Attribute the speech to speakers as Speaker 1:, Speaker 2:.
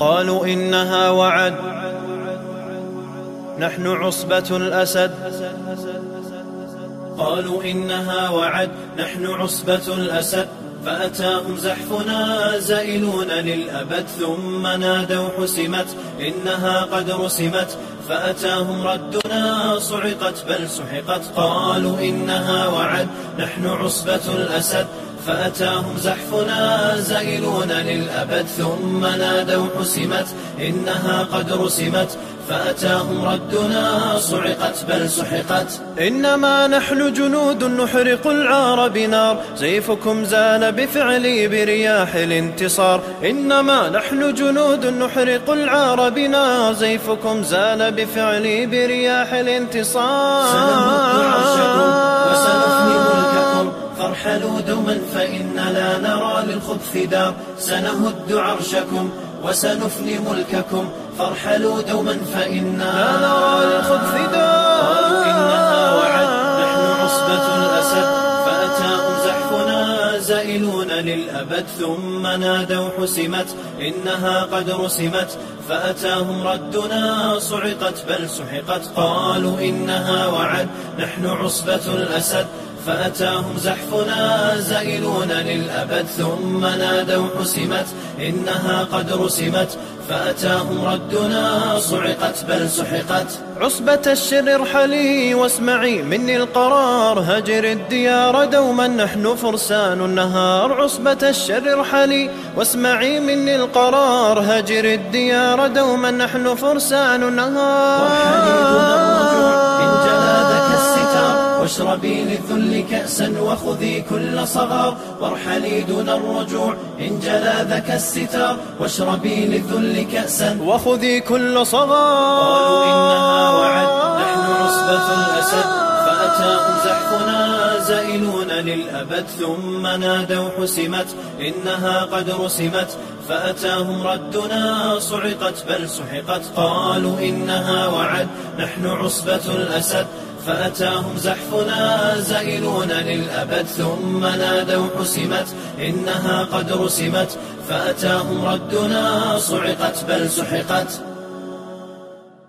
Speaker 1: قالوا إنها وعد. نحن عصبة الأسد. قالوا إنها وعد. نحن عصبة الأسد. فأتاهم زحفنا زائلون للأبد. ثم نادوا حسمت. إنها قد رسمت. فأتاهم ردنا صعقت. بل سحقت. قالوا إنها وعد. نحن عصبة الأسد. فأتاهم زحفنا زائلون للأبد ثم نادوا حسمت إنها قد رسمت. فأتاهم ردنا صعقت بل سحقت. إنما نحن جنود نحرق العار بنار. زيفكم زال بفعلي برياح الانتصار. إنما نحن جنود نحرق العار بنار. زيفكم زال بفعلي برياح الانتصار. فارحلوا دوما فإن لا نرى للخبث دار. سنهد عرشكم وسنفني ملككم. فارحلوا دوما فإنا نرى للخبث قالوا إنها وعد نحن عصبة الأسد. فأتاهم زحفنا زائلون للأبد. ثم نادوا حسمت إنها قد رسمت. فأتاهم ردنا صعقت بل سحقت. قالوا إنها وعد نحن عصبة الأسد. فأتاهم زحفنا زائلون للأبد ثم نادوا حسمت إنها قد رسمت. فأتاهم ردنا صعقت بل سحقت. عصبة الشر ارحلي واسمعي مني القرار هجر الديار دوما نحن فرسان النهار. عصبة الشر ارحلي واسمعي مني القرار هجر الديار دوما نحن فرسان النهار. واشربي للذل كأسا وخذي كل صغار. وارحلي دون الرجوع إن جلا ذاك الستار. واشربي للذل كأسا وخذي كل صغار. قالوا إنها وعد نحن عصبة الأسد. فأتاهم زحفنا زائلون للأبد. ثم نادوا حسمت إنها قد رسمت. فأتاهم ردنا صعقت بل سحقت. قالوا إنها وعد نحن عصبة الأسد. فأتاهم زحفنا زائلون للأبد ثم نادوا حسمت إنها قد رسمت. فأتاهم ردنا صعقت بل سحقت.